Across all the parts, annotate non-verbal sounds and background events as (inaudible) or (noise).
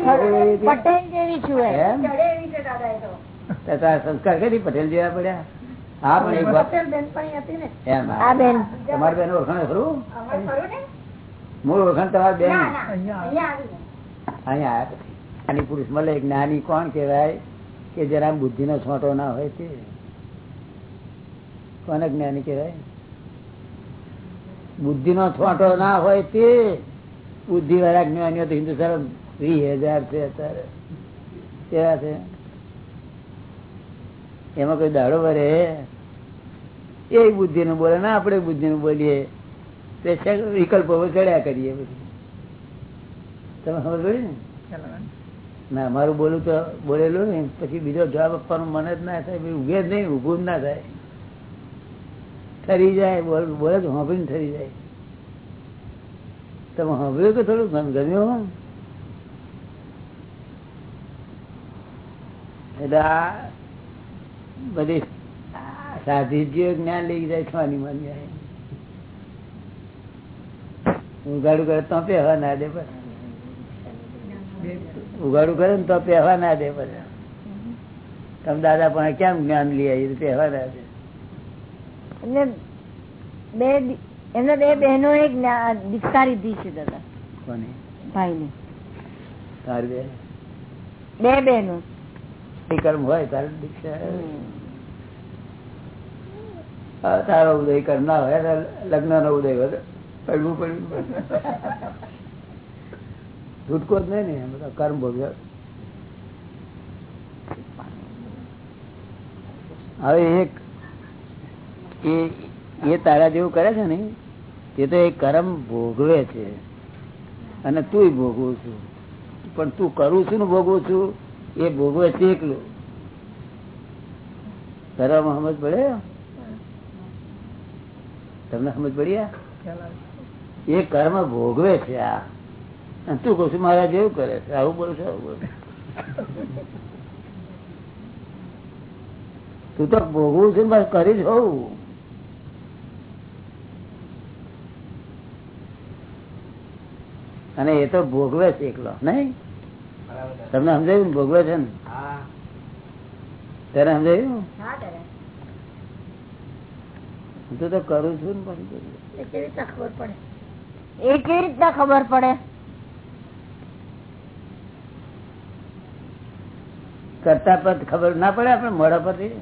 પટેલ જેવી છું સંસ્કાર કદી પટેલ જેવા પડ્યા. હા પણ એક વાત એમ હા. બેન. તમારી બેન ઓળખાણ ખરું? મૂળ ઓળખાણ તમારે બેન? અહીંયા આવ્યા પછી. નાની પુરુષ મળે જ્ઞાની કોણ કેવાય કે જરા બુદ્ધિ નો છોટો ના હોય તે? કોને જ્ઞાની કેવાય બુદ્ધિ નો છોટો ના હોય તે? બુદ્ધિ વાળા જ્ઞાનીઓ તો હિન્દુસ્તાન વીસ હજાર છે અત્યારે. કેવા છે? એમાં કોઈ દાડો ભરે એ બુદ્ધિ નું બોલે, ના, આપણે બુદ્ધિ નું બોલીએ વિકલ્પો ચડ્યા કરીએ બધું. તમે પડી ને? ના, મારું બોલું તો બોલેલું ને, પછી બીજો જવાબ આપવાનું મન જ ના થાય ઉભે જ નહીં ઉભું જ ના થાય. ઠરી જાય, બોલ, બોલે તો સાંભળીને ઠરી જાય. તમે સાંભળ્યું કે થોડું ગમ- ગમ્યું? એટલે આ બધી સાધિજીઓ જ્ઞાન લઈ જાય છવાની માની જાય. ઉગાડું કરે તો પહેવા ના દે પછી ઉગાડું કરે ને તો પહેવા ના દે પછી તમે દાદા પણ કેમ જ્ઞાન લઈ આવી પહેવા ના દે? એમને બે એમને બે બહેનો એક દીક્ષા લીધી છે દાદા. કોની? ભાઈ ની બે? બે બહેનો. કર્મ હોય તારે દીક્ષા તારો ઉદય કર્મ ના હોય લગ્ન નો ઉદય હોય પડવું પડવું છૂટકો જ નહીં ને બધા કર્મ ભોગવ્યો હવે એક, એ એ તારા જેવું કરે છે ને તે તો એ કર્મ ભોગવે છે. અને તું ભોગવું છું. પણ તું કરું છું ને ભોગવું છું એ ભોગવે છે એકલું. કરવામાં સમજ પડે? તમને સમજ પડી એ કર્મ ભોગવે છે આ. તું કહું છું, મારા જેવું કરે છે. આવું બોલું છું, આવું બોલું તું તો ભોગવું છું કરી જ હોવું અને એ તો ભોગવે છે એકલો, નહીં? તમને સમજાયું? ને ભોગવે છે ને? ત્યારે સમજાયું? તું તો કરું છું ને પણ પડે? એ કેવી રીતના ખબર પડે? કરતા પર ખબર ના પડે આપણે? મોડા પરથી?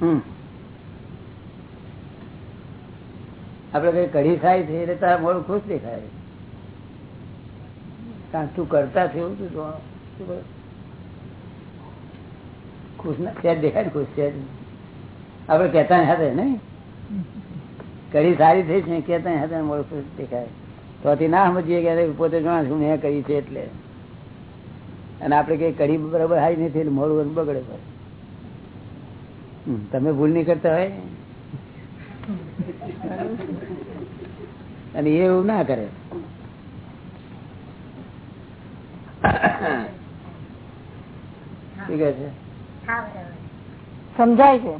હમ. આપડે કઈ કઢી ખાય છે એટલે તારા મોડું ખુશ દેખાય. તું કરતા થયું તું જો- ખુશ ના સેજ દેખાય ખુશ સેજ આપડે કેતા હતા નહીં? કઢી સારી થઈ છે કેતા હતા મોડું ખુશ દેખાય. તો ના સમજીએ કે પોતે જાણ છું મેં કરી છે એટલે. અને આપડે કઈ કઢી બરાબર હારી નથી, એટલે મોડું બગડે પડે તમે ભૂલ નહીં કરતા હોય? અને એવું ના કરે. સમજાય છે.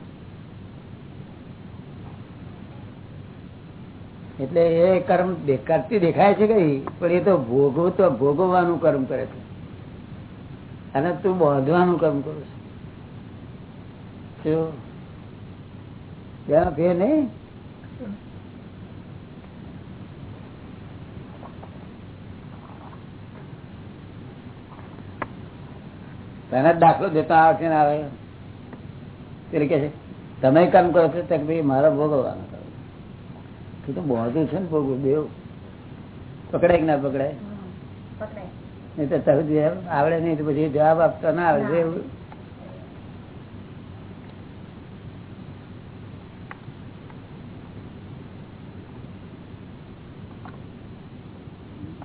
એટલે એ કર્મ કરતી દેખાય છે કઈ પણ એ તો ભોગવ તો ભોગવવાનું કર્મ કરે છે. અને તું બાંધવાનું કર્મ કરું છું. ફેર નહીં? તને જ દાખલો દેતા આવે છે ને આવે? એટલે કે છે તમે કામ કરો છો? તો કે ભાઈ મારે ભોગવવાનું કરો તું તો બોધું છે ને ભોગવું દેવ પકડાય કે ના પકડાય? નહીં તો તરત આવડે નહીં તો પછી જવાબ આપતો ના આવડે એવું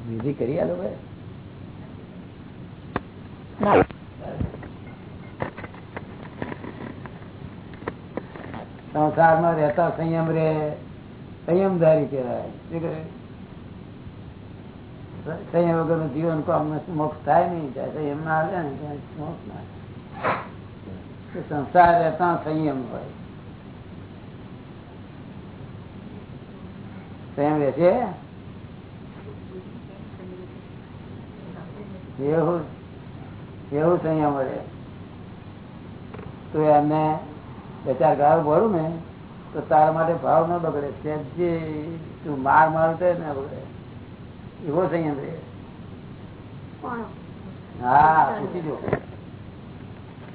વિધિ કરી આલો ભાઈ ના. સંસારમાં રહેતા સંયમ રે સંયમદારી કહેવાય? સંયમ વગર જીવન કો મોક્ષ થાય નહીં જાય સંયમ ના આવે ને મોક્ષ ના સંસાર રહેતા સંયમ હોય. સંયમ રહે છે? એવું એવું સંયમ રહે. તો એમને બે ચાર ગાળ ભરું ને તો તારા માટે ભાવ ન બગડે. તું માર મારતો ના બગડે. એવો સંયમ રે હા પૂછી જો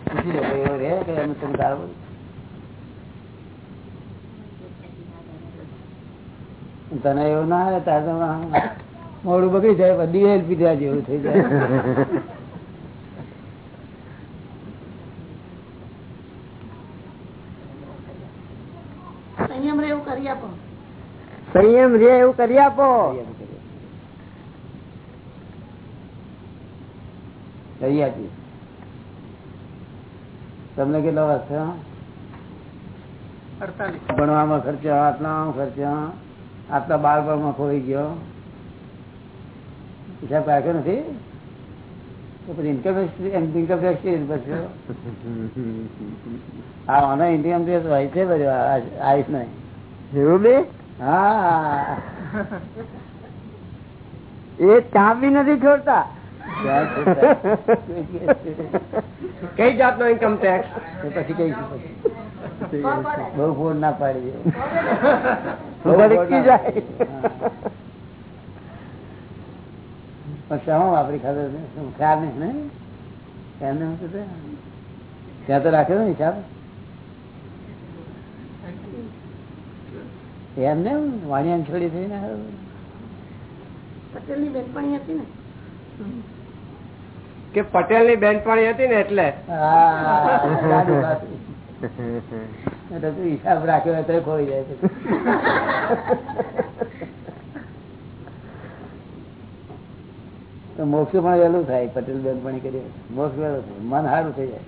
પૂછી જો એવો રે કે એનું તમે ગાળ બોલું તને એવું ના આવે તારે મોડું બગડી જાય બધી હેલ પીધા જેવું થઈ જાય (laughs) સંયમ રે એવું કરી આપો સંયમ રે એવું કરી આપો. સહી તમને કેટલો વર્ષ છે ભણવામાં ખર્ચો આટલા ખર્ચો આટલા બાળપણમાં ખોઈ ગયો. હિસાબ રાખ્યો નથી? પછી ઇન્કમ ઇન્કમ ટેક્સ પછી? આનો ઇન્કમ ટેક્સ હોય છે બધું આવીશ નહીં એવું બે? હા. એ ચાબી નથી છોડતા. કઈ જાતનો ઇન્કમ ટેક્સ પછી કઈ બહુ ફોડ ના પાડી ખાતર છે? ખ્યાલ નહીં? ને? ત્યાં તો રાખ્યો ને હિસાબ? એમને વાણિયા છોડી થઈ ને પટેલની બેનપણી હતી ને? કે પટેલની બેનપણી હતી ને એટલે? હિસાબ રાખ્યો એટલે ખોઈ જાય. તો મોક્ષ પણ વહેલું થાય પટેલ બેનપણી કરી મોક્ષ વહેલું થાય. મન સારું થઈ જાય.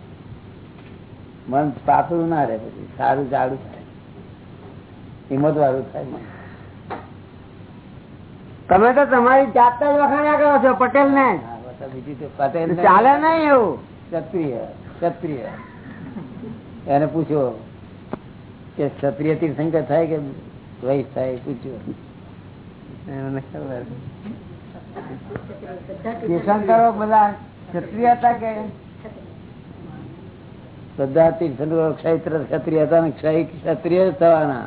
મન પાતળું ના રહે પછી સારું જાડું થાય. હિંમત વાળું થાય તમે તો તમારી જાત જ વખાણ્યા કરો છો પટેલ ને બીજું તો પટેલ ચાલે નહીં એવું. ક્ષત્રિય ક્ષત્રિય. એને પૂછો કે ક્ષત્રિય તીર્થંકર થાય કે વૈશ થાય પૂછ્યો ખબર તીર્થંકરો (laughs) બધા ક્ષત્રિય હતા કે બધા તીર્થંકરો ક્ષૈત્ર ક્ષત્રિય હતા ને ક્ષય ક્ષત્રિય થવાના.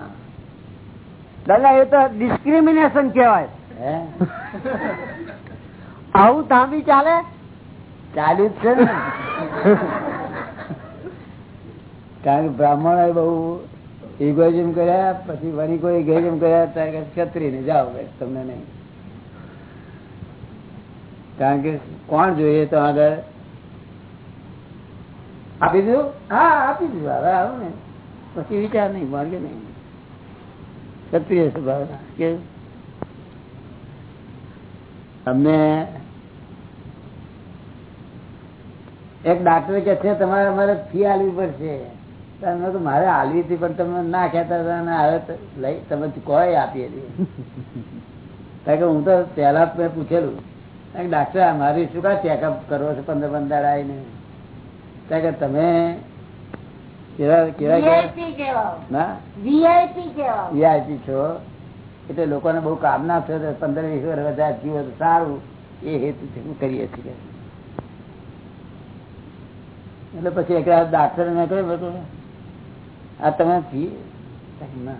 દાદા એ તો ડિસ્ક્રિમિનેશન કેવાય હે? (laughs) આવું તાંબી ચાલે? ચાલ્યું જ છે ને. કારણ કે બ્રાહ્મણ બહુ ઇગોઇઝમ કર્યા પછી વળી કોઈ ઇગોઇઝમ કર્યા ત્યારે ક્ષત્રિય ને જાઓ તમને નહીં. કારણ કે કોણ જોઈએ તો આગળ? આપી દીધું? હા આપી દીધું. હવે આવું ને પછી વિચાર નહીં માર્ગે નહીં. ક્ષત્રિય સ્વભાવના કે તમને એક ડાક્ટર કે છે, તમારે અમારે ફી આલવી પડશે. તમે તો મારે આલવી હતી, પણ તમે ના કહેતા હતા અને હવે લઈ, તમે કોઈ આપી હતી. કારણ કે હું તો પહેલા મેં પૂછેલું. ડાક્ટર મારી શું કા ચેકઅપ કરવો છે, પંદર પંદર આવીને કારણ કે તમે એટલે લોકોને બહુ કામ ના થયો પંદર વીસ વર્ષ વધારે જીવો તો સારું. એ હેતુ કરીએ છીએ. એટલે પછી એક ડાક્ટર મેં કહ્યું બધું આ તમે ફી ના.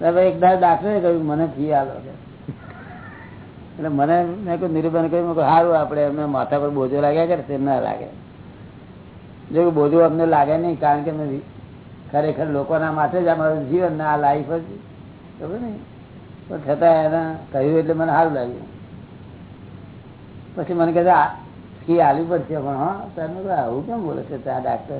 એક દાડ ડાક્ટરે કહ્યું મને ફી આલો એટલે મને મેં કહ્યું નિરૂપણ કહ્યું સારું આપણે એમને માથા પર બોજો લાગ્યા કરે તેમ ના લાગે. જો કે અમને લાગે નહીં, કારણ કે અમે ખરેખર લોકોના માટે જ અમારું જીવન આ લાઈફ જ. ખબર નહીં? પણ છતાં એના કહ્યું એટલે મને સારું લાગ્યું. પછી મને કહે આ ફી આવી પડશે પણ, હા ત્યારે આવું કેમ બોલે છે ત્યાં ડાક્ટર?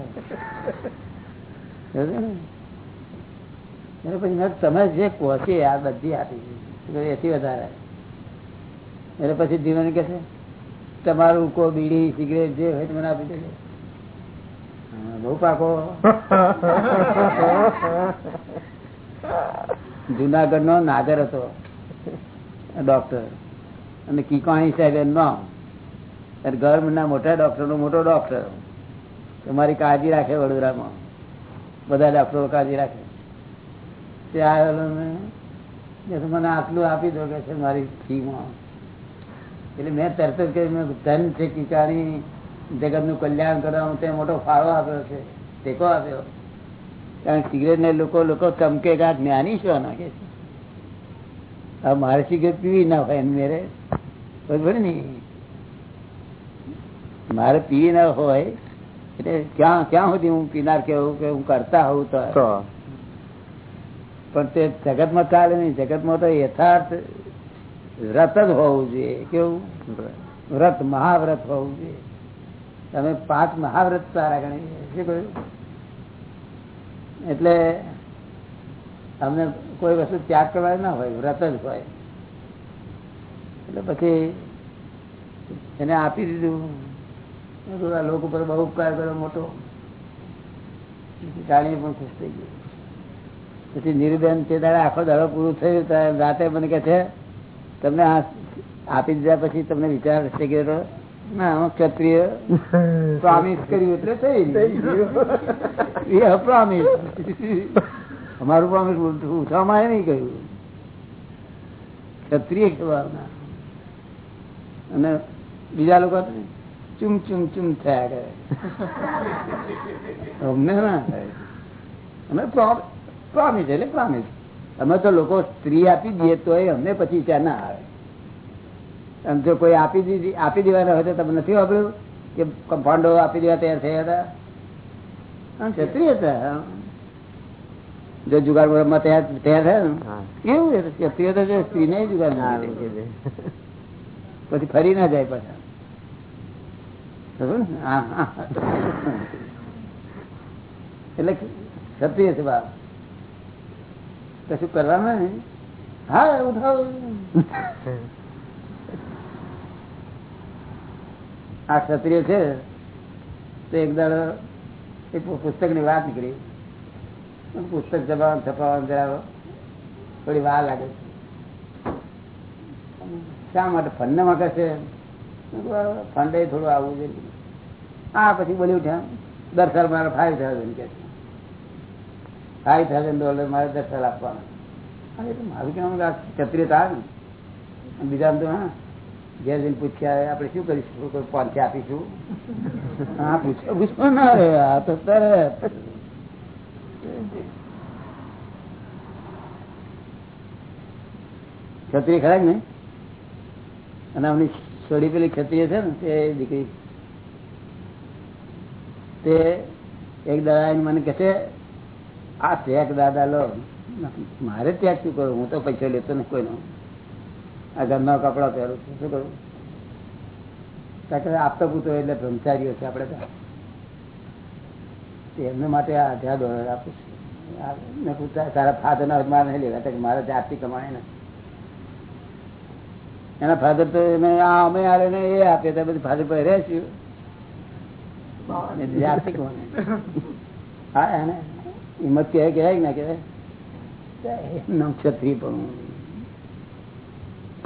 એટલે પછી મેં તમે જે પહોંચી આ બધી આપી છે એથી વધારે. એટલે પછી જીવન કે છે, તમારું કો બીડી, સિગરેટ જે હોય મને આપી દેજો. બહુ પાકો. જુનાગઢ નો નાદર હતો ડોક્ટર અને કિકાણી સાહેબ અને ગવર્મેન્ટના મોટા ડોક્ટર નો મોટો ડોક્ટર તમારી કાળજી રાખે વડોદરામાં. બધા ડોક્ટરો કાળજી રાખે. તે આવેલો કે મને આટલું આપી દો કે છે મારી ફીમાં એટલે મેં તરત જ મેં ધન છે કિકારી જગતનું કલ્યાણ કરવાનું તે મોટો ફાળો આપ્યો છે ટેકો આપ્યો. કારણ સિગરેટ ને લોકો લોકો ચમકે કા જ્ઞાની શું નાખે છે? મારે સિગરેટ પીવી ના હોય મેરે. બરોબર ને? મારે પીવી ના હોય એટલે ક્યાં ક્યાં સુધી હું પીનાર કેવું કે હું કરતા હોઉં તો? પણ તે જગતમાં ચાલે નહીં. જગતમાં તો યથાર્થ વ્રત જ હોવું જોઈએ. કેવું? વ્રત મહાવ્રત હોવું જોઈએ. તમે પાંચ મહાવ્રત સારા ગણી શું કહ્યું? એટલે અમને કોઈ વસ્તુ ત્યાગ કરવા ના હોય, વ્રત જ હોય. એટલે પછી એને આપી દીધું. આ લોકો ઉપર બહુ ઉપકાર કર્યો, મોટો. જાણીએ પણ ખુશ થઈ ગયું. પછી નીરુબેન તે દાડે, આખો દાડો પૂરું થયું ત્યારે રાતે મને કે છે, તમને આપી દીધા પછી તમને વિચાર થઈ ગયો ક્ષત્રિય (laughs) પ્રોમિસ કર્યું એટલે થઈ (laughs) પ્રોમિસ અમારું પ્રોમિસ ઉઠવામાં એ નહીં કહ્યું ક્ષત્રિય કહેવાના. અને બીજા લોકો ચુમ ચુમ ચુમ થયા કરે. (laughs) અમને ના થાય. અમે પ્રોમિસ એટલે પ્રોમિસ અમે તો લોકો સ્ત્રી આપી દઈએ તો અમને પછી ત્યાં ના આવે. અને જો કોઈ આપી દીધી આપી દેવાના હોય તો તમે નથી વાપર્યું? કે કમ્પાઉન્ડો આપી દેવા તૈયાર થયા હતા? ક્ષત્રિય હતા જો જુગારમાં તૈયાર તૈયાર થયા ને? એવું ક્ષત્રિય તો જો સ્ત્રીને જુગાર પછી ફરી ના જાય પાછા. એટલે ક્ષત્રિય છે બાપ. કશું કરવાનું ને હા ઉઠાવ. આ ક્ષત્રિય છે, તો એક દાડો એક પુસ્તકની વાત નીકળી. પુસ્તક છપાવવાનું છપાવવાનું જરા થોડી વાર લાગે. શા માટે ફંડમાં કશે? ફંડ થોડું આવવું જોઈએ હા પછી બોલી ઉઠ્યા દર સાલ મારે ફાઈવ થાઉઝન્ડ કે ફાઈવ થાઉઝન્ડ ડોલર મારે દર સાલ આપવાના. મારું કહેવાનું ક્ષત્રિય થાય ને બીજા તો, હા. ઘેર જઈને પૂછ્યા આપણે શું કરીશું? કોઈ પાંચે આપીશું? (laughs) હા પૂછો પૂછો ના રે આ તો તરત ક્ષત્રિય ખરા ને અને આમની છોડી પેલી ક્ષત્રિય છે ને તે દીકરી. તે એક દાદા મને કહે છે આ ત્યાગ દાદા લો. મારે ત્યાગ શું કરું? હું તો પૈસા લેતો ને કોઈ નો આ ઘરના કપડા પહેરું છું. શું કરું? આપતો પૂતો એટલે બ્રહ્મચારીઓ છે આપડે એમને માટે આ હજાર ડોલર આપું છું. તારા ફાધર ના મારે નહીં લેવા મારે જાતથી કમાય ને એના ફાધર તો એને આ અમે આરે ને એ આપે તો બધી ફાધર પર રહેશું જાતથી કોને હા એને હિંમત કહેવાય કહેવાય ના કહેવાય નક્ષત્રી ક્ષત્રિય પણ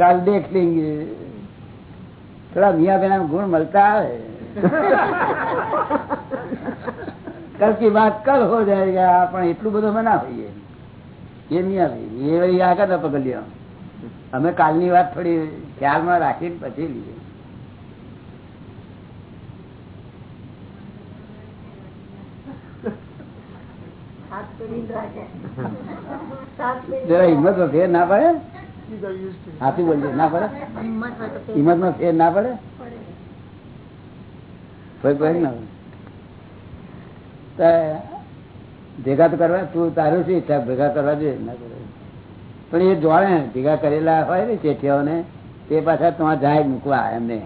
કાલ દેખ લેંગે. થોડા મિયા બેના ગુણ મળતા આવે. કલ કી વાત કલ હો જાયગા પણ એટલું બધું અમે ના હોઈએ. એ મિયા ભાઈ એ વળી આગળ ન અમે કાલની વાત થોડી ખ્યાલમાં રાખીને પછી લઈએ જરા હિંમત વખે ના પડે? હાથી બોલજે (laughs) ના પડે? હિંમતમાં ફેર ના પડે? ભેગા તો કરવા તું તારું છે ઈચ્છા? ભેગા કરવા જોઈએ. ના પણ એ જોડે ભેગા કરેલા હોય ને ચેઠિયાઓને તે પાછા તમારે જાય મૂકવા એમને.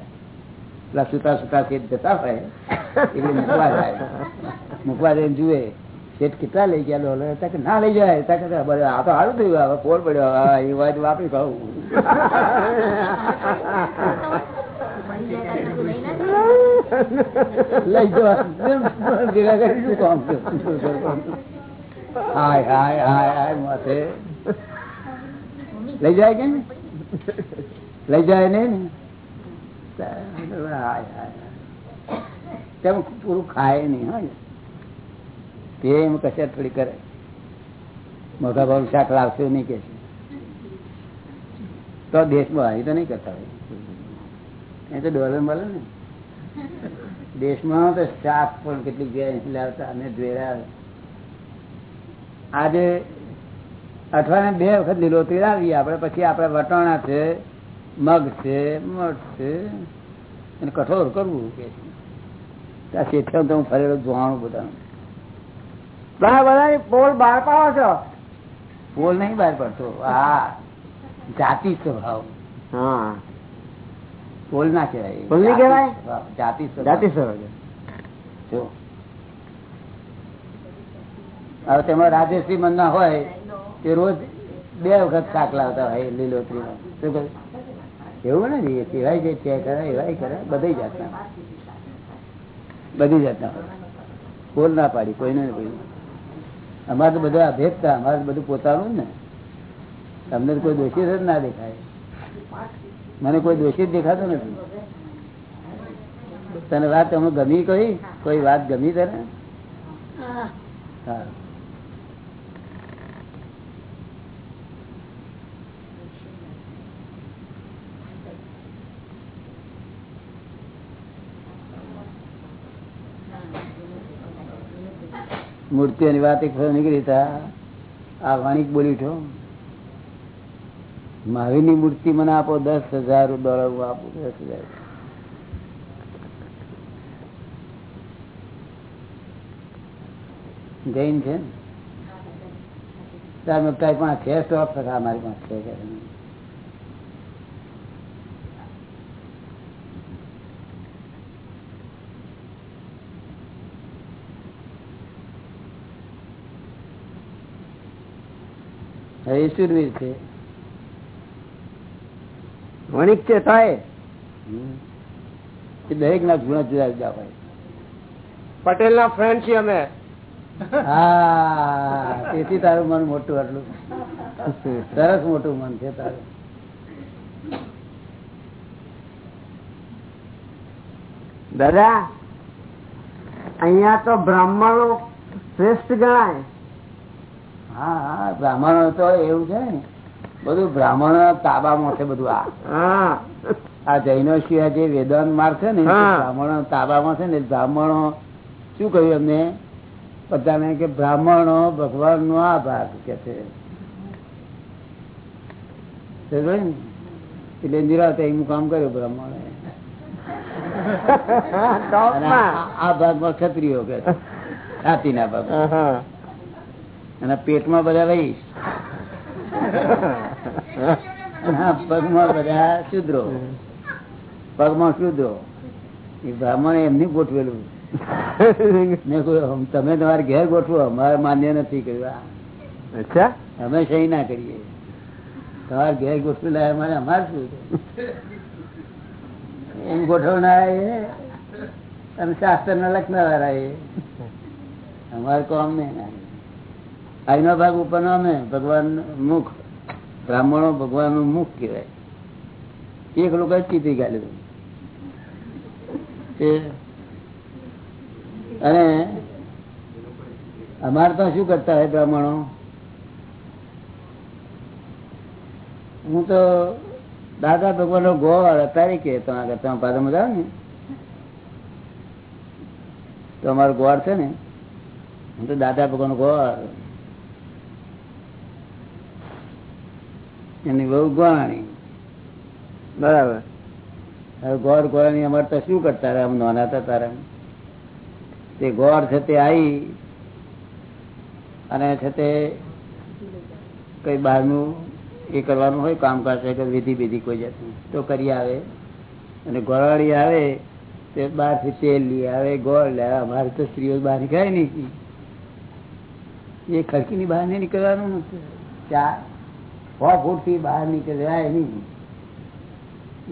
પેલા સુતા સુતા શેઠ જતા હોય એટલે મૂકવા જાય. મૂકવા જઈને જુએ. શેઠ કેટલા લઈ ગયા ડોલર કે ના લઈ જાય. આ તો સારું થયું હવે કોલ પડ્યો. એ વાત વાપરી ખાવું હાય હાય હાય હાય, માથે. લઈ જાય કે લઈ જાય ને? હાય હાય તેમ પૂરું ખાય નહીં હોય તે એમ કશે થોડી કરે. મોટા ભાવ શાક લાવશે નહીં કે તો દેશમાં આવી તો નહીં કરતા હોય. એ તો ડોલર મળે ને. દેશમાં તો શાક પણ કેટલીક જગ્યાએ લાવતા અને જોયા આજે અઠવાડિયા બે વખત લીલોતરી લાવીએ આપણે પછી આપણે વટાણા છે, મગ છે, મઠ છે, અને કઠોર કરવું કે આ શેઠિયા તો હું ફરેલો જોવાનું બધાનું. બધા પોલ બહાર પાડો છો. પોલ નહીં બહાર પડતો. હા. જાતિ સ્વભાવ. હા. પોલ ના કહેવાય. પોલ નહીં કહેવાય? જાતિ જાતિ સ્વભાવ. જો. હવે તેમાં રાજેશ્રી મન હોય તે રોજ બે વખત શાક લાવતા હોય લીલોત્રી? એવું નથી. કેવાય જે છે કરે એવાય કરે બધી જાતના બધી જાતના. બોલ ના પાડી. કોઈને ને કોઈ અમારે તો બધા અભેદતા અમારે બધું પોતાનું ને. તમને તો કોઈ દોષિત જ ના દેખાય. મને કોઈ દોષિત દેખાતો નથી. તને વાત તમે ગમી કઈ? કોઈ વાત ગમી તને? હા. હા મૂર્તિઓની વાત નીકળી તા. આ વાણિક બોલી છો મહાવીરની મૂર્તિ મને આપો દસ હજાર ડોલર, હું આપું દસ હજાર. જૈન છે તાર કઈ પણ છે સ્ટોક થતા અમારી પાસે કે છે? વણિક છે થાય. એ દરેક ના ગુણ જુદા જુદા હોય. પટેલ ના ફ્રેન્ડ છીએ અમે. હા તેથી તારું મન મોટું આટલું. સરસ મોટું મન છે તારું. દાદા અહિયાં તો બ્રાહ્મણો શ્રેષ્ઠ ગણાય. હા હા બ્રાહ્મણો તો એવું છે ને. બધું બ્રાહ્મણો તાબામાં છે બધું આ. આ જૈનો સિંહ જે વેદાંત માર્ગ છે ને બ્રાહ્મણ તાબામાં છે ને બ્રાહ્મણો શું કહ્યું એમને? બધાને કે બ્રાહ્મણો ભગવાન નો આ ભાગ કે છે એટલે નિરાતે એનું કામ કર્યું બ્રાહ્મણે. (laughs) આ- ભાગમાં ક્ષત્રિયો કે છે. છાતીના ભાગ હા. અને પેટમાં બધા રહીશ પગમાં બધા શુદ્રો. પગમાં શુદ્રો. એ બ્રાહ્મણે એમની ગોઠવેલું. તમે તમારે ઘેર ગોઠવો અમારે માન્ય નથી. કર્યું અચ્છા. અમે સહી ના કરીએ. તમારે ઘેર ગોઠવેલા અમારે અમારે શું? એમ ગોઠવનારા એ અને શાસ્ત્ર ના લખનારા એ અમારે કોમ નહીં આજનો ભાગ ઉપરનો અમે, ભગવાન મુખ, બ્રાહ્મણો ભગવાનનું મુખ કહેવાય. એક લોકો ચીતી ગાલ્યું અને અમારે તો શું કરતા હોય બ્રાહ્મણો? હું તો દાદા ભગવાન નો ગોળ અત્યારે કે તમારા કરતા પાદા મજા આવે ને. તો અમારો ગોળ છે ને. હું તો દાદા ભગવાન ગોળ એની બહુ ગોળાણી બરાબર. હવે ગોળ ગોળાણી અમારે તો શું કરતા રહ્યા? આમ નાના હતા તારા તે ગોળ છે તે આવી અને છે તે કઈ બહારનું એ કરવાનું હોય, કામકાજ કે વિધિ વિધિ કોઈ જતું તો કરી આવે. અને ગોળવાળી આવે, તે બહારથી તેલ લઈ આવે, ગોળ લે અમારે તો સ્ત્રીઓ બહાર નીકળાય નહીં. એ ખડકીની બહાર નહીં નીકળવાનું. નથી છ ફૂટથી બહાર નીકળાય નહીં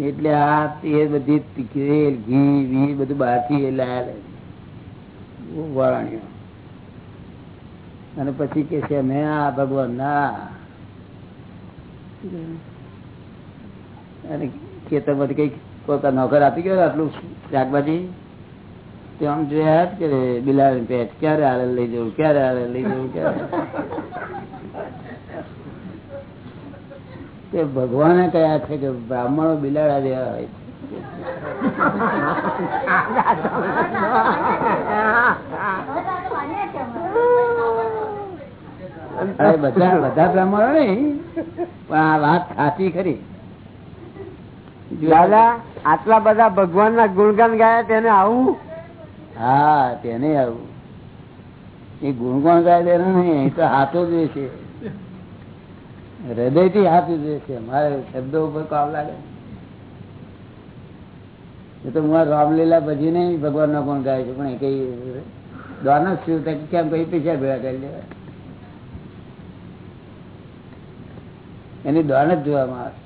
એટલે આ એ બધી તેલ ઘી વી બધું બહારથી એ લાયા વળાણીઓ અને પછી કે છે, મેં આ ભગવાન ના. અને ખેતરમાંથી કઈ પોતા નોકર આપી ગયો આટલું શાકભાજી. તે આમ જોયા જ કરે બિલાડી પેટ ક્યારે આલે લઈ જવું, ક્યારે આલે લઈ જવું, ક્યારે? તે ભગવાને કયા છે કે બ્રાહ્મણો બિલાડા દેવા હોય છે. બધા બધા બ્રાહ્મણો નહીં પણ આ વાત સાચી ખરી. દાદા આટલા બધા ભગવાન ના ગુણગાન ગાયા તેને આવું? હા તેને આવું. એ ગુણગાન ગાય તેને નહીં એ તો હાથો જ છે. હૃદયથી હાથું જ છે. મારે શબ્દો ઉપર કામ લાગે. એ તો હું રામલીલા ભજી નહીં ભગવાન નો પણ ગાય છે, પણ એ કઈ દ્વારનો છું કેમ કઈ પૈસા ભેગા કરી લેવા એની દોડ જ જોવામાં આવે.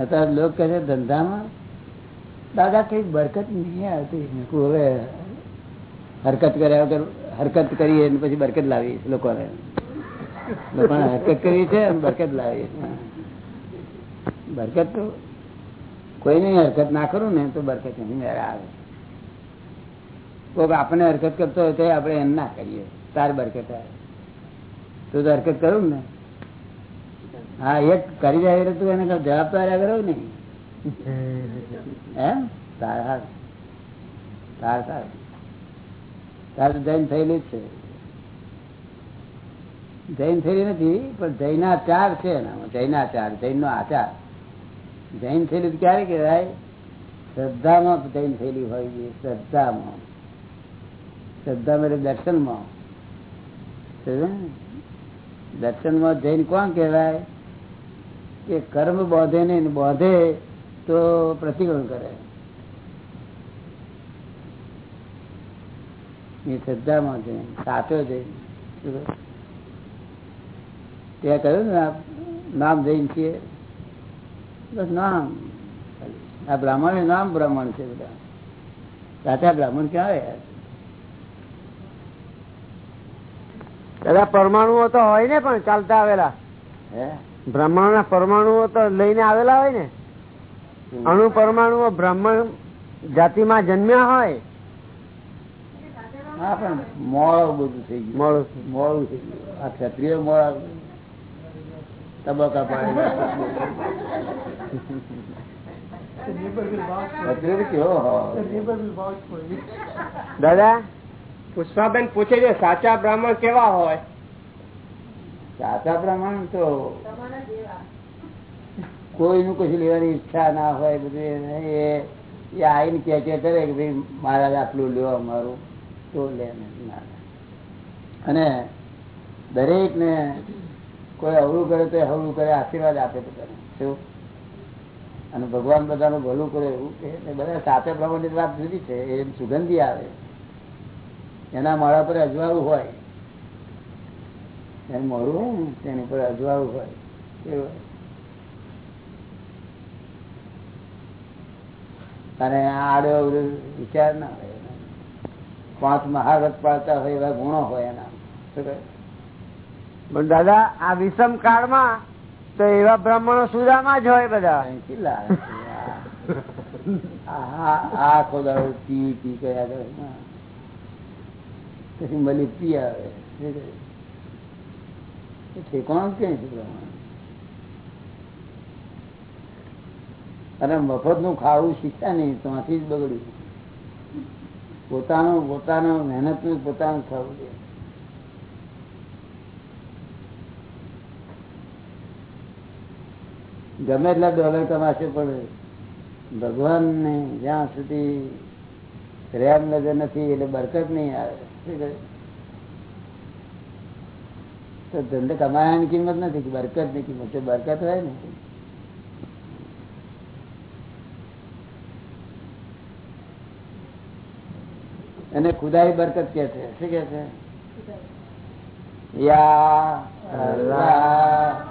અત્યારે લોકો કહે છે, ધંધામાં દાદા કઈ બરકત નહીં આવતી. હવે હરકત કર્યા વગર હરકત કરીએ પછી બરકત લાવી લોકોને. લોકોને હરકત કરી છે અને બરકત લાવી બરકત તો કોઈ નહીં હરકત ના કરું ને તો બરકત નહીં મેળા આવે. કોઈક આપણે હરકત કરતો હોય તો આપણે એમ ના કરીએ. તાર બરકત આવે. તું તો હરકત કરું ને. હા એક કરી જાય તું એને જવાબ તો આવ્યા કરો ને એમ (laughs) તાર હાર તાર તાર તો જૈન થયેલી છે. જૈન થયેલી નથી, પણ જૈનાચાર છે એનામાં જૈનાચાર જૈન નો આચાર. જૈન થયેલું ક્યારે કહેવાય? શ્રદ્ધામાં જૈન થયેલી હોય છે, શ્રદ્ધામાં. શ્રદ્ધામાં એટલે દર્શનમાં. દર્શનમાં જૈન કોણ કહેવાય? કે કર્મ બોધે ને બોધે તો પ્રતિક્રમણ કરે. એ શ્રદ્ધામાં છે સાચો છે. ત્યાં કહ્યું ને નામ જૈન છીએ. બસ નામ. આ બ્રાહ્મણ નામ બ્રાહ્મણ છે બધા. સાચા બ્રાહ્મણ ક્યાં આવ્યા દાદા પરમાણુઓ તો હોય ને પણ ચાલતા આવેલા. હે? બ્રાહ્મણ ના પરમાણુઓ તો લઈને આવેલા હોય ને. અણુ પરમાણુઓ બ્રાહ્મણ જાતિમાં જન્મ્યા હોય હા પણ મોડું બધું થઈ ગયું. મોડું મોડું થઈ ગયું. આ ક્ષત્રિય મોડા તબક્કા પાડે દાદા? પુષ્પાબેન પૂછે છે સાચા બ્રાહ્મણ કેવા હોય? સાચા બ્રાહ્મણ તો કોઈનું કશું લેવાની ઈચ્છા ના હોય બધું એ એ આવીને કે કે કરે કે ભાઈ મારા આટલું લેવા અમારું. અને દરેક ને કોઈ અવળું કરે તો હવળું કરે, આશીર્વાદ આપે બધાને. શું? અને ભગવાન બધાનું ભલું કરે એવું કે બધા સાથે પ્રમાણની વાત જુદી છે, એ સુગંધી આવે. એના માળા પર અજવાળું હોય. એનું મોડું તેની પર અજવાળું હોય. કેવું? અને આડો વિચાર ના હોય. પાંચ મહારથ પાડતા હોય એવા ગુણો હોય એના. પણ દાદા આ વિષમ કાળમાં તો એવા બ્રાહ્મણો સુદામાં જ હોય બધા. આખો દાડો પી પી કર્યા કરે. પછી મળી પી આવે? એ ક્યાં છે અને મફતનું ખાવું શીખ્યા નહીં ત્યાંથી જ બગડ્યું. પોતાનું પોતાનું મહેનતનું પોતાનું થવું જોઈએ. ગમે એટલા ડોલર કમાશે, પણ ભગવાન ને જ્યાં સુધી રેમ નજર નથી, એટલે બરકત નહીં આવે. તો ધંધે કમાયાની કિંમત નથી બરકતની કિંમત બરકત હોય ને. એને ખુદાઈ બરકત કે છે? શું કે છે? યા અલ્લાહ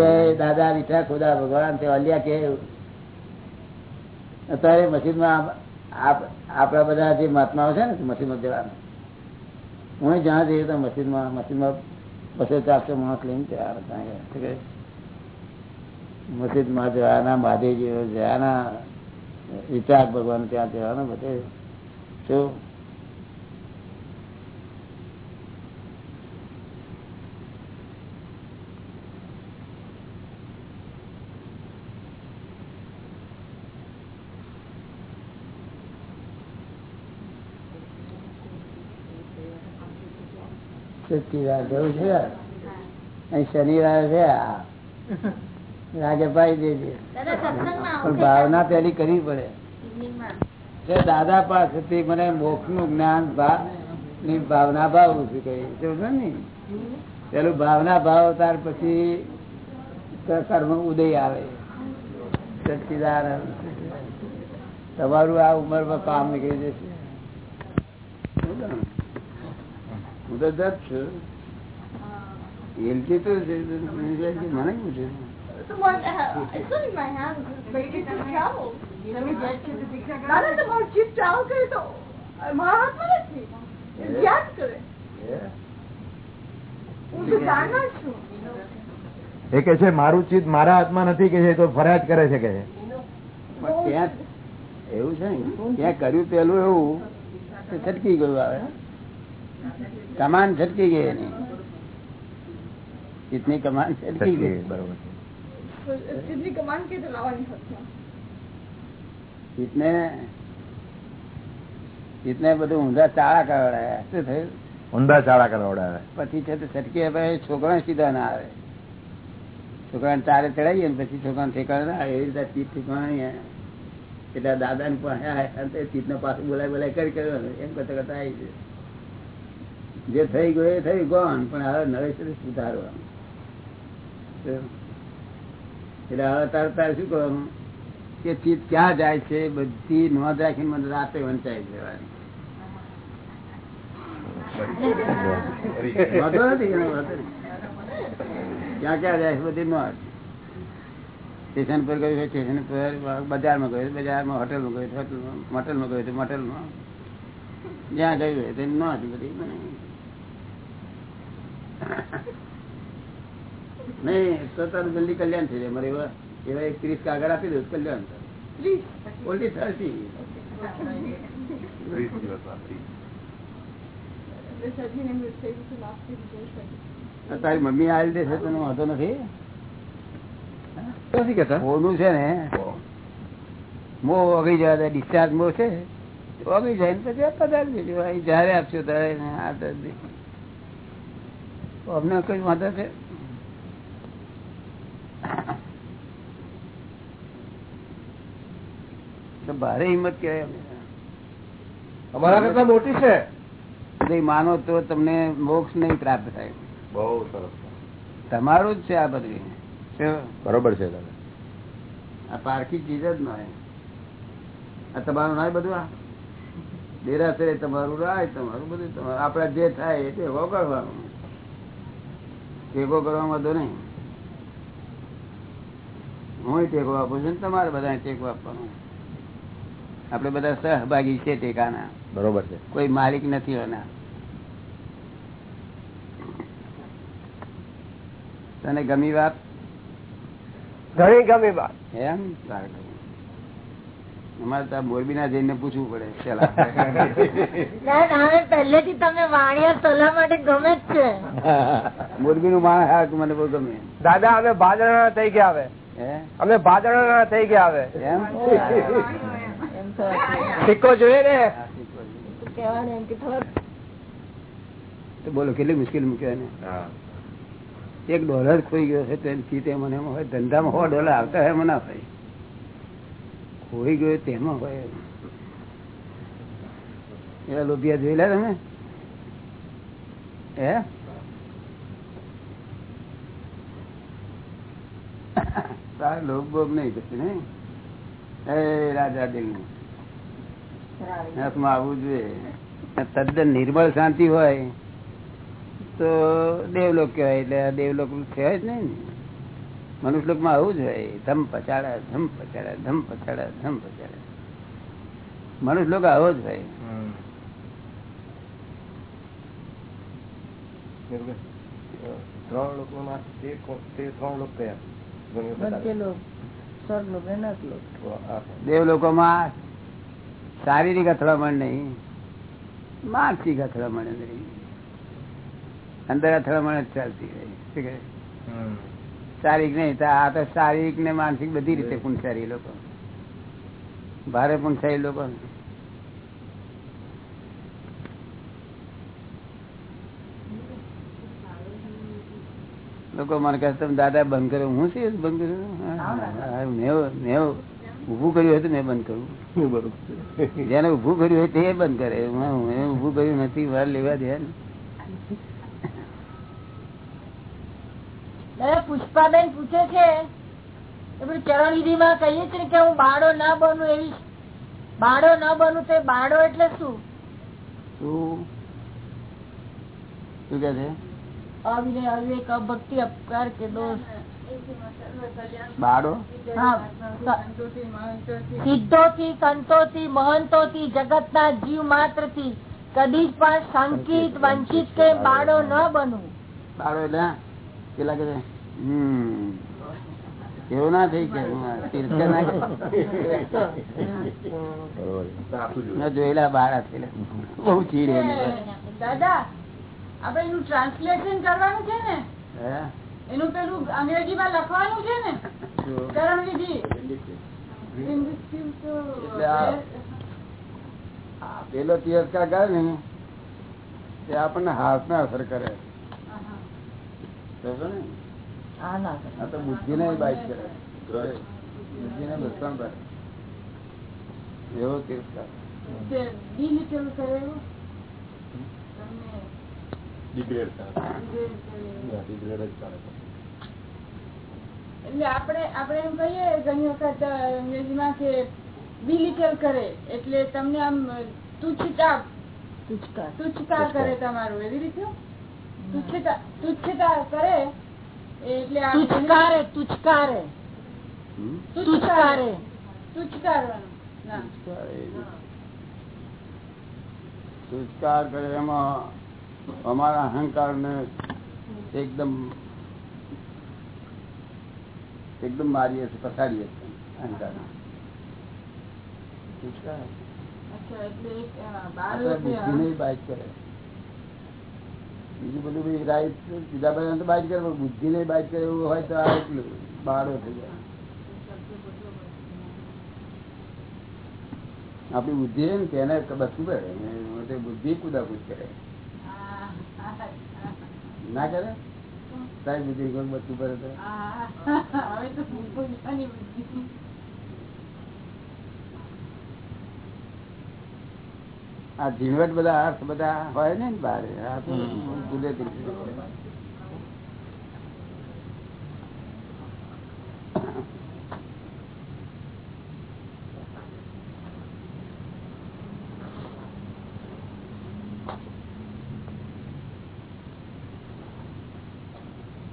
ઓલિયાએ દાદા દીઠા ખુદા, ભગવાન છે ઓલિયા કે અત્યારે મસ્જિદમાં આપ- આપણા બધા જે મહાત્માઓ છે ને મસ્જિદમાં જવાનું. હું જ્યાં જઈએ તો મસ્જિદમાં મસ્જિદમાં બસો ચારસો માણસ લઈને જવાના મસ્જિદમાં જવાના મહાદેવજી જવાના, વિચાર ભગવાન ત્યાં જવાના બધે. શું? સચ્ચિદાન જવું છે. અહીં શનિવારે છે આ. રાગે પાઈ દેજે પણ ભાવના પેલી કરવી પડે. દાદા પાસેથી મને મોક્ષનું જ્ઞાનની ભાવના ભાવ કહી સમજો ને પેલું ભાવના ભાવ ત્યાર પછી કર્મ ઉદય આવે. સચ્ચિદાનંદ તમારું આ ઉંમરમાં કામ નીકળી જશે. હું. તો જજ છું એલજી તો છે? મને પૂછે It's not in my hands. It's ready to travel. દાદા તમારું ચીપ ચાલુ કરે. તો મારા હાથમાં નથી. એ કે છે મારું ચિત્ત મારા હાથમાં નથી કે છે તો ફરિયાદ કરે છે કે છે. એવું છે ને ત્યાં કર્યું પેલું એવું કે છટકી ગયું આવે કમાન છટકી ગઈ એની. ચિત્તની કમાન છટકી ગઈ. બરોબર સિદ્ધની કમાન કે લાવવાની ચિત્તને ચિત્તને બધું ઊંધા ચાળા કરાવડાયા શું થયું? ઊંધા ચાળા કરાવડાવે પછી છે તો છટકી છોકરા સીધા ના આવે. છોકરાને તારે ચડાવીએ ને પછી છોકરાને ઠેકાણે ના આવે. એવી રીતે ચીત ઠેકાણી એટલે દાદા ને પણ ચીત ને પાછું બોલાય બોલાય કરી કર્યો એમ કરતા કરતા આવી જાય જે થઈ ગયું એ થઈ ગયું, પણ હવે નરેશ સુધારવાનું. એટલે હવે તારે તારે શું કરવાનું? કે ચીજ ક્યાં જાય છે, બધી નોંધ રાખીને મને રાતે વંચાઈ જવાની વાંધો. ક્યાં જાય છે બધી નોંધ? સ્ટેશન પર ગયું સ્ટેશન પર બજારમાં ગયું બજારમાં હોટલમાં ગયું હોટલમાં હોટલમાં ગયું હતું મોટેલમાં. જ્યાં ગયું હોય તેની નોંધ બધી. નહીં તો તારું જલ્દી કલ્યાણ થઈ જાય. મારે એવા એવા એક ત્રીસ કાગળ આપી દઉં કલ્યાણ થાય. થર્ટી. તારી મમ્મી આવી દેશે તને વાંધો નથી? કેતા? મોનું છે ને. મો ઓગળી જવા ડિસ્ચાર્જ મો છે. ઓગળી જાય ને પછી પધારી દેજો. અહીં જયારે આપશો ત્યારે આ અમને કઈ વાંધો છે? ભારે હિંમત કહેવાય અમારા કરતા મોટી છે? માનો તો તમને મોક્ષ નહીં પ્રાપ્ત થાય. બહુ સરસ. તમારું જ છે આ બધી? બરોબર છે આ પારખી ચીજ જ ના આ તમારું ના બધું આ? દેરાસરે તમારું રાય તમારું બધું તમારું. આપડા જે થાય એ કરવાનું ટેકો કરવા તો નહીં. હું ટેકો આપું છું તમારે બધા ટેકો આપવાનો. આપડે બધા સહભાગી છે ટેકાના. બરોબર છે. કોઈ માલિક નથી એના તને ગમી વાત? ઘણી ગમી વાત. એમ? સારું. અમારે ત્યાં મોરબી ના જઈને પૂછવું પડે પેલા. પહેલેથી તમે વાણિયા સલાહ માટે ગમે જ છે. મોરબી નું માણ હા મને બહુ ગમે. દાદા અમે ભાદરણા થઈ ગયા હવે. અમે ભાદરણા થઈ ગયા હવે. એમ? સિક્કો જોઈએ ને? બોલો કેટલી મુશ્કેલ મૂક્યો એને? એક ડોલર ખોઈ ગયો છે તેથી તે મને એમ હોય ધંધામાં હો ડોલર આવતા હોય મને ના હોય. ખોઈ ગયો તેમાં હોય. એવા લોભિયા જોયેલા તમે? હે? લોભ બોભ નહીં એ રાજા દિલ હાથમાં આવવું જોઈએ. તદ્દન નિર્મળ શાંતિ હોય તો દેવલોક કહેવાય, એટલે દેવલોક કહેવાય જ નહીં ને. મનુષ્યમાં આવું જ હોય ધમ પચાડા ધમ પચાડા ધમ પચાડા ધમ પચાડા મનુષ્યલોક આવો જ હોય. ત્રણ લોકો માં તે ત્રણ લોક કયા? શારીરિક અથડામણ નહીં માનસિક અથડામણ નહીં. અંદર અથડામણ જ ચાલતી રહી. શું કહે? હમ. શારીરિક નહીં આ તો શારીરિક ને માનસિક બધી રીતે પુંસારી લોકો. ભારે પુંસારી લોકો. લોકો મને કહે તમે દાદા બંધ કર્યો હું શું બંધ કર્યું મેં ઉભું કર્યું હોય તો મેં બંધ કરું. બરોબર. જેને ઉભું કર્યું હોય તે બંધ કરે. ઉભું કર્યું નથી વાર લેવા દે ને. દાદા પુષ્પાબેન પૂછે છે ચરણ વિધિ માં કહીએ છીએ કે હું બાળો ના બનું એવી બાળો ના બનું તે બાળો એટલે શું? શું? શું કે છે? અવિનય અવિવેક અભક્તિ અપકાર કે દોષ? બાળો? હા સિદ્ધોથી સંતોથી મહંતોથી જગતના જીવ માત્રથી કદી પણ સંકિત વંચિત કે બાળો ન બનવું બાળો એટલે કે છે, હમ. એવું ના થઈ કે. મેં જોયેલા બાળા બહુ ચીડ દાદા આપડે એનું ટ્રાન્સલેશન કરવાનું છે ને? એનું પેલું અંગ્રેજીમાં લખવાનું છે ને? કરણ વિધિ પેલો તિરસ્કાર કરે ને તે આપણને હાથ ને અસર કરે. આ તો બુદ્ધિ ને બાઈટ કરે બુદ્ધિ ને નુકસાન કરે. એવો તિરસ્કાર. એટલે આપણે આપણે એમ કહીએ ઘણી વખત અંગ્રેજીમાં કે બિલિટલ કરે. એટલે તમને આમ તુચ્છતા તુચકાર તુચ્છતા કરે તમારું. એવી રીતે? તુચ્છતા. તુચ્છતા કરે એટલે તુચકારે તુચકારે તુચકારે તુચ્છકારવાનું. ના કરે એમાં અમારા અહંકાર ને એકદમ એકદમ મારીએ છીએ પછાડીએ છીએ અહંકાર સંસ્કાર અચ્છા એટલે એક અ, આ બાળ તો રૂપે, બુદ્ધિને બાઈટ કરે. બીજું બધું બી રાઈટ બીજા બધા તો બાઈટ કરે બુદ્ધિ ને બાઈટ કરે એવું હોય તો આ એટલું બાળો થઈ જાય. આપણી બુદ્ધિ છે ને તેને બધું કરે. બુદ્ધિ કુદાકુદ કરે. ના કરે? તારી બુદ્ધિ કોઈ બચવું પડે તો હા, હવે તો પોતાની બુદ્ધિ. આ ઝીણવટ બધા અર્થ બધા હોય ને બહાર.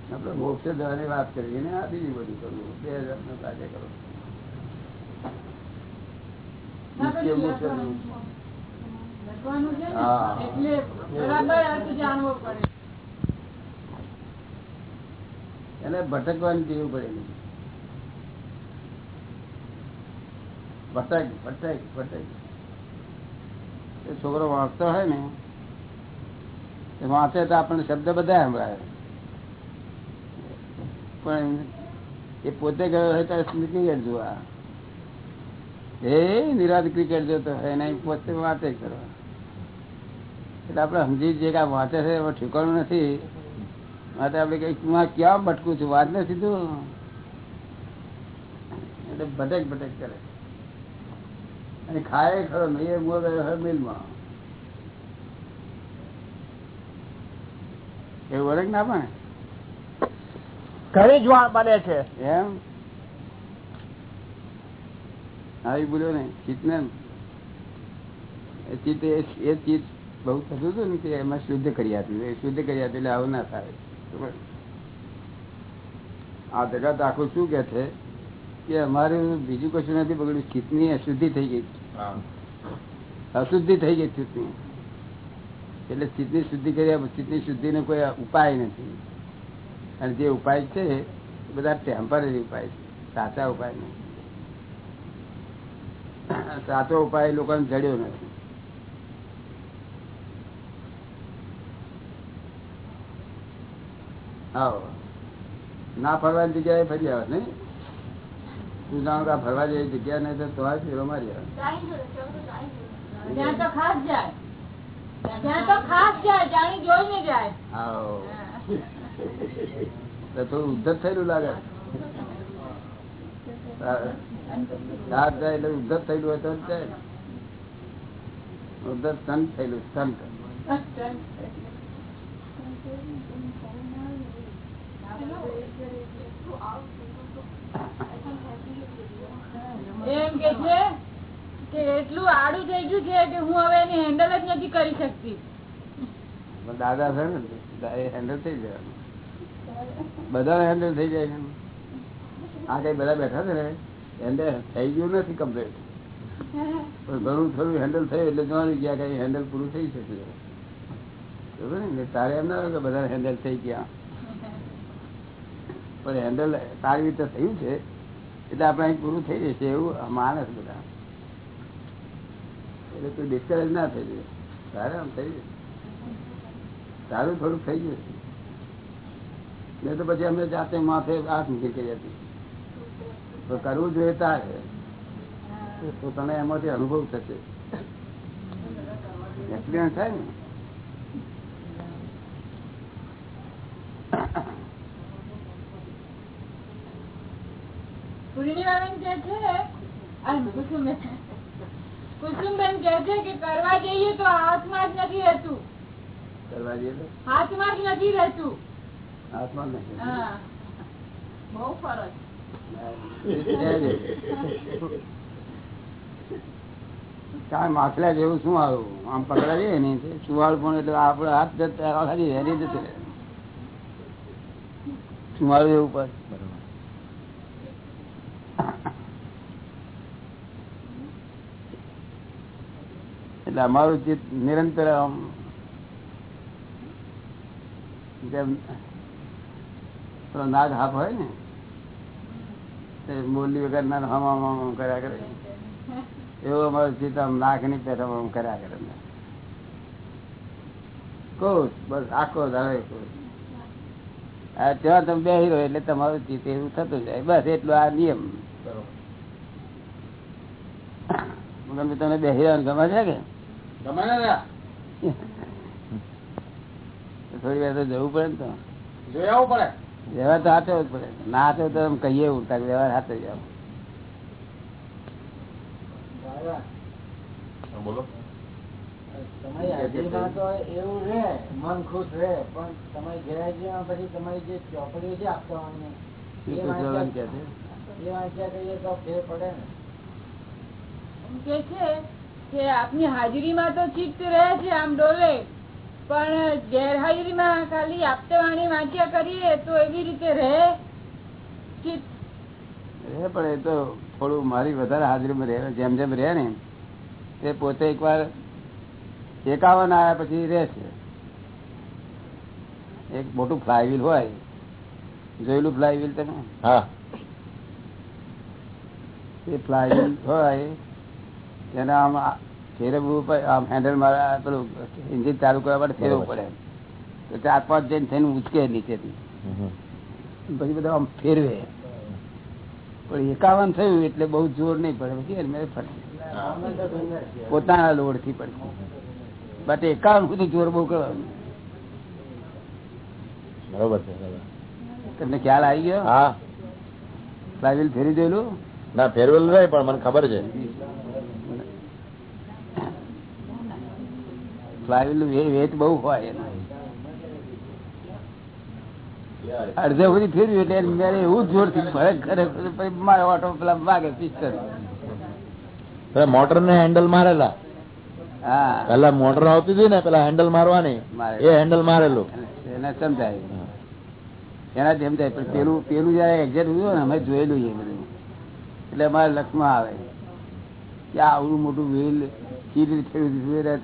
આપણે મોક્ષ જવાની વાત કરીએ ને આ બીજું બધું કરવું બે હજાર નો કાર્ય કરો. એને ભટકવાની ટેવ પડે નહીં ભટક ભટક ભટક એ છોકરો વાંચતો હોય ને એ વાંચે તો આપણને શબ્દ બધા સંભળાય. પણ એ પોતે ગયો હોય ત્યારે ક્રિકેટ જોવા? એ નિરાત ક્રિકેટ જોતો હોય એને પોતે વાંચે કરવા એટલે આપણે સમજી જઈએ કે આ વાંચે છે એમાં ઠેકાણું નથી. માટે આપણે કઈ ક્યાં ભટકું છું? વાત નથી તું એટલે ભટક ભટક કરે. અને ખાય ખરો નહીં મોર મિલમાં. એવું વળે ના પણ? ઘરે જ વાળ બને છે. એમ? આવી બોલ્યો ને ચિત્ત ને ચિત્ત એ ચિત્ત બહુ થતું હતું ને એમાં શુદ્ધ કરી આપ્યું. એ શુદ્ધ કરી આપ્યું એટલે આવું ના થાય. આ જગત આખું શું કે છે? કે અમારે બીજું કશું નથી બગડ્યું. ચિત્તની અશુદ્ધિ થઈ ગઈ. અશુદ્ધિ થઈ ગઈ ચિત્તની. એટલે ચિત્તની શુદ્ધિ કર્યા ચિત્તની શુદ્ધિનો કોઈ ઉપાય નથી. અને જે ઉપાય છે એ બધા ટેમ્પરરી ઉપાય છે. સાચા ઉપાય નથી સાચો ઉપાય લોકોને જડ્યો નથી. ના ફરવાની જગ્યાએ ફરી આવે નહીં? તું જાણો કે ફરવા જેવી જગ્યા નહીં તો તો ફેરો મારી આવે. થોડું ઉદ્ધત થયેલું લાગે. રાત જાય એટલે ઉદ્ધત થયેલું હોય તો જાય. ઉદ્ધત સંત થયેલું સંત. એમ કે છે કે એટલું આડું થઈ ગયું છે કે હું હવે એને હેન્ડલ જ નથી કરી શકતી. દાદા છે ને હેન્ડલ થઈ જાય. બધા હેન્ડલ થઈ જાય છે. આ કઈ બધા બેઠા છે ને હેન્ડલ થઈ ગયું નથી કમ્પ્લીટ ઘણું થોડું હેન્ડલ થયું એટલે જાણી ગયા કઈ હેન્ડલ પૂરું થઈ શકે. તારે એમ ના બધા હેન્ડલ થઈ ગયા. પણ હેન્ડલ સારી રીતે થયું છે, એટલે આપણે અહીં પૂરું થઈ જશે એવું માણસ બધા. એટલે કોઈ ડિસ્કરેજ ના થઈ જાય. તારે આમ થઈ જશે સારું થોડુંક થઈ ગયું નહીં તો પછી અમે જાતે માથે હાથ મૂકી કરી હતી. તો કરવું જોઈએ તારે. તો તને એમાંથી અનુભવ થશે. એક્સપિરિયન્સ થાય ને. પૂર્ણિમાબેન કે છે કુસુમબેન કે છે કે કરવા જઈએ તો હાથમાં જ નથી રહેતું. કરવા જઈએ તો? હાથમાં જ નથી રહેતું. હાથમાં નથી બહુ ફરક. માછલા જેવું શું આવ્યું આમ પકડાવીએ ને સુવાળ પણ એટલે આપડે હાથ જતા ખાલી હેરી જશે સુવાળું એવું પર એટલે અમારું ચિત્ત નિરંતર આમ જેમ નાગ હાફ હોય ને તે બોલી વગર ના હમ હમ કર્યા કરે. એવું અમારું ચિત્ત આમ નાકની પેટા આમ કર્યા કરે કોષ બસ આખો ધારે કોષ ત્યાં તમે બેસી રહ્યો એટલે તમારું ચિત્ત એવું થતું જાય. બસ એટલું આ નિયમ. તમે બેસી રહેવાનું ગમે છે કે? થોડી વાર તો જવું પડે ને તો. જોઈ પડે? વ્યવહાર તો હાથે જ પડે. ના હાથે તો એમ કહીએ એવું તારે વ્યવહાર હાથે જ આવો. બોલો. એવું રે મન ખુશ રે પણ તમારી ગેરહાજરીમાં પછી તમારી જે ચોપડીઓ છે આપવાની એ વાંચ્યા છે? એ વાંચ્યા કરીએ તો ફેર પડે ને. એમ કે છે કે આપની હાજરીમાં તો ચિત્ત રહે છે આમ ડોલે. પણ ગેરહાજરીમાં ખાલી આપતે વાણી વાંચ્યા કરીએ તો એવી રીતે રહે? ચિત્ત. રહે પણ એ તો થોડું મારી વધારે હાજરીમાં રહે જેમ જેમ રહે ને તે પોતે એકવાર એકાવન આવ્યા પછી રહેશે એક મોટું ફ્લાયવીલ હોય. જોયેલું ફ્લાયવીલ તમે? હા. એ ફ્લાયવીલ હોય તેને આમ ફેરવવું પડે આમ હેન્ડલ મારા પેલું એન્જિન ચાલુ કરવા માટે ફેરવવું પડે. તો ચાર પાંચ જણ થઈને ઉચકે નીચેથી. પછી બધા આમ ફેરવે. પણ એકાવન થયું એટલે બહુ જોર નહીં પડે. પછી એને ફરી પોતાના લોડથી પડશે બટ એકાવન સુધી જોર બહુ કરવાનું. બરોબર છે તમને ખ્યાલ આવી ગયો? હા. ફ્લાયવીલ ફેરી દેલું ના ફેરવેલું નહીં પણ મને ખબર છે. ફ્લાયવીલ વેટ બહુ હોય અડધે સુધી ફેર્યું એટલે મેરે એવું જોરથી ભરે મારો ઓટો પેલા વાગે પિસ્ટર મોટર ને હેન્ડલ મારેલા. હા. પેલા મોટર આવતી હતી ને પેલા હેન્ડલ મારવાની. એ હેન્ડલ મારેલું. એને સમજાય. એના જેમ થાય પણ પેલું પેલું જયારે એક્ઝેક્ટ થયું ને અમે જોયેલું છે બધું. એટલે અમારે લક્ષમાં આવે. કે આવડું મોટું વેલ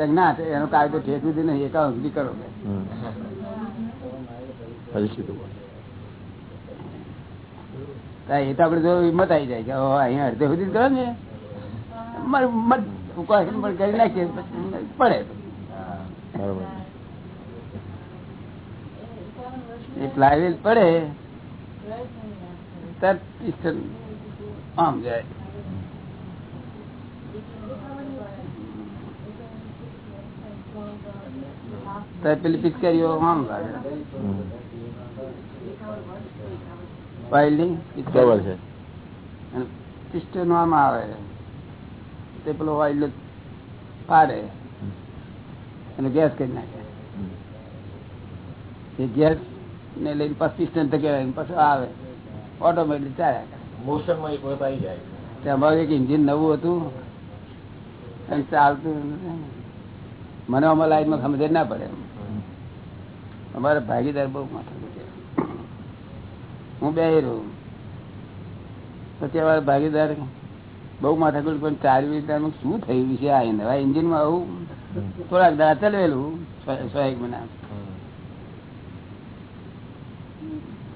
ના એનો કાયદો ઠેકવી દીધું નહીં એકાઉન્ટ સુધી કરો એ તો આપડે જો હિંમત આવી જાય કે અહીંયા અડધે સુધી કરો ને. પણ કરી નાખીએ પડે. એ પ્લાયવેલ પડે. તરત આમ જાય. તરત પેલી પિચકારીઓ આમ લાગે છે. પિસ્ટન આમ આવે. તે પેલો વાઇલ્ડ પાડે. અને ગેસ કરી નાખે. એ ગેસ ને લઈને પછી પિસ્ટન તો કહેવાય પછી આવે. ઓટોમેટિક ચાલ્યા કરે. મોશનમાં એક વખત આવી જાય. ત્યાં અમારું એક ઇન્જિન નવું હતું. અને ચાલતું. મને અમારા લાઈનમાં સમજ ના પડે અમારે ભાગીદાર બહુ હું બે પછી અમારા ભાગીદાર બહુ માથાકૂટ પણ ચાર મિનિટનું શું થયું છે આ નવા એન્જિનમાં આવું. થોડાક દાડા ચલવેલું સો- એક મહિના.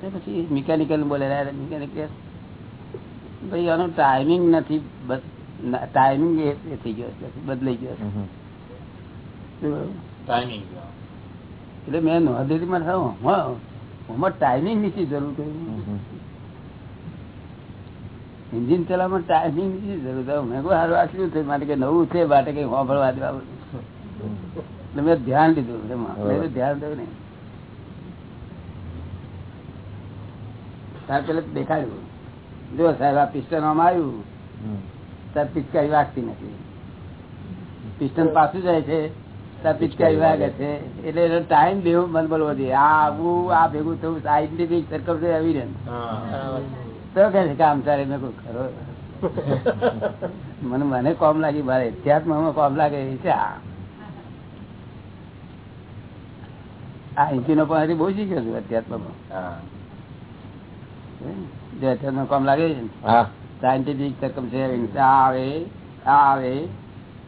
પછી મિકેનિકલ બોલે મિકેનિકલ ભાઈ આનો ટાઈમિંગ નથી ટાઈમિંગ એ થઈ ગયો બદલાઈ ગયો છે હમ. શું કહ્યું? ટાઈમિંગ એટલે મેં નોંધેલી માં થયું ટાઈમિંગની શી જરૂર કરી હમ. એન્જિન ચલાવવામાં ટાઈમિંગની જરૂર થાય મેં કોઈ હારું આટલું થયું માટે કે નવું છે? માટે કઈ હોંભળવા દેવા એટલે મેં ધ્યાન લીધું એમાં. મેં ધ્યાન દઉં નહીં. સાહેબ પેલા દેખાડ્યું. જો સાહેબ આ પિસ્ટન આમાં આવ્યું ત્યારે પિચકારી વાગતી નથી. પિસ્ટન પાછું જાય છે. પિચકારી વાગે છે. એટલે એનો ટાઈમ બેવ મન બોલવો જોઈએ. આ આવું આ ભેગું થયું સાયન્ટિફિક એવિડન્સ તો કે છે કામ ચાલે. મેં ખરો. મને મને કોમ લાગી. મારે અધ્યાત્મમાં કોમ લાગે એ છે. આ. આ ઇન્ચીનો પણ બહુ શીખ્યો છું અધ્યાત્મમાં. જે અધ્યાત્મ કોમ લાગે છે ને. સાયન્ટિફિક સર્કમ છે આ આવે આ આવે.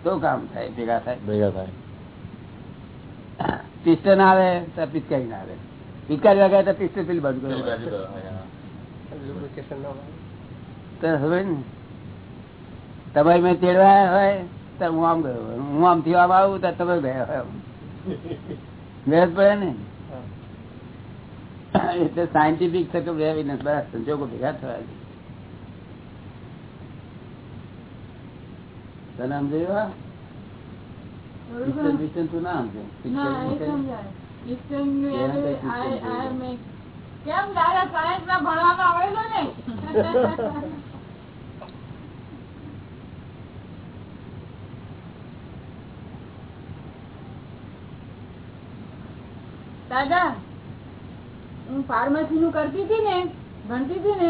તો કામ થાય ભેગા થાય. ભેગા થાય. પિસ્ટન આવે તો પિચકારી ના આવે. પિચકારી વાગે તો પિસ્ટન પેલી બાજુ ના. તો હવે ને? તમારી મેં તેડવા હોય તો હું આમ ગયો. હું આમ થી આમ આવું તો તમે ગયા હોય મેળ પડે ને? એટલે સાયન્ટિફિક સર્કમ સંજોગો ભેગા થયા છે તને સમજાયું પિસ્ટન તું ના સમજે કેમ દાદા સાયન્સમાં ભણવામાં આવેલું ને? (laughs) દાદા હું ફાર્મસી નું કરતી હતી ને ભણતી હતી ને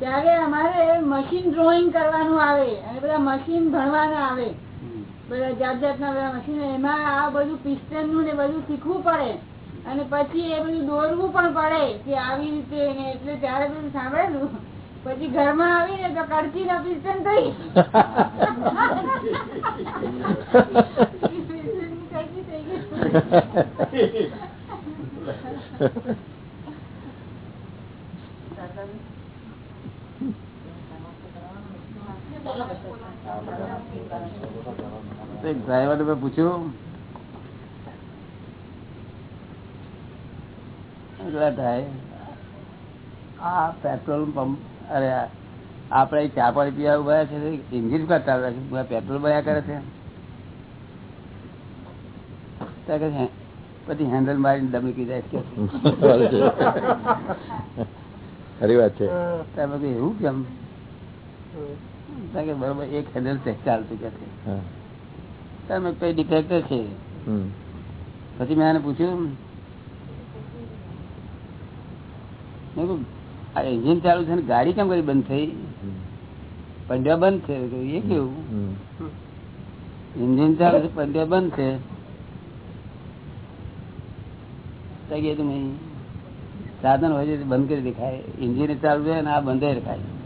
ત્યારે અમારે મશીન ડ્રોઈંગ કરવાનું આવે. અને બધા મશીન ભણવાના આવે. બધા જાત જાતના બધા મશીન એમાં આ બધું પિસ્ટનનું ને બધું શીખવું પડે અને પછી એ બધું દોરવું પણ પડે કે આવી રીતે એટલે ત્યારે બધું સાંભળેલું પછી ઘરમાં આવીને તો કડકી ના પિસ્ટન થઈ એક ડ્રાઈવર ને પૂછ્યું આ પેટ્રોલ પંપ અરે આપણે ચા પાણી પીવા ઊભા છે ઇન્જિન કરતા આવે છે પેટ્રોલ ભર્યા કરે છે. ત્યાં કે છે, પછી હેન્ડલ મારીને દબકી જાય છે. ખરી વાત છે. ત્યાં મેં એવું કેમ? બરોબર એક હેન્ડલ ચાલતું કે છે હા. ત્યાં મેં કઈ ડિફેક્ટ છે પછી મેં એને પૂછ્યું આ એન્જિન ચાલુ છે ને ગાડી કેમ કરી બંધ થઈ? પંડ્યા બંધ છે એ કેવું? એન્જિન ચાલુ છે પંડ્યા બંધ છે. સાધન હોય છે બંધ કરી દેખાય. એન્જિન ચાલુ છે ને આ બંધ રખાય.